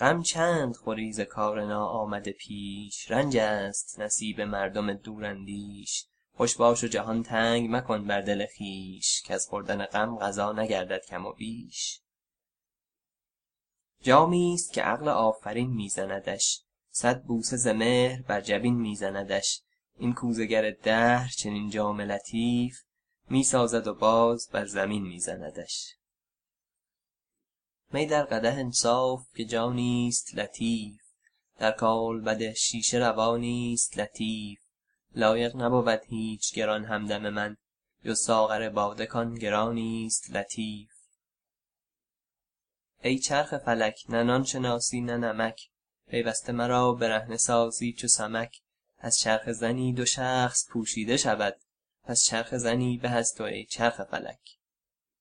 غم چند خوری ز کار ناآمده پیش؟ رنج است نصیب مردم دوراندیش. خوش باش و جهان تنگ مکن بر دل خویش کز خوردن غم قضا نگردد کم و بیش. جامی است که عقل آفرین می زندش صد بوسه ز مهر بر جبین می زندش این کوزه گر دهر چنین جام لطیف می سازد و باز بر زمین می زندش می در قدح انصاف که جامی است لطیف در کالبد شیشه روانی است لطیف. لایق نبود هیچ گران همدم من جز ساغر باده کان گرانی است لطیف. ای چرخ فلک نه نان شناسی نه نمک پیوسته مرا برهنه سازی چو سمک. از چرخ زنی دو شخص پوشیده شود پس چرخ زنی به تو ای چرخ فلک.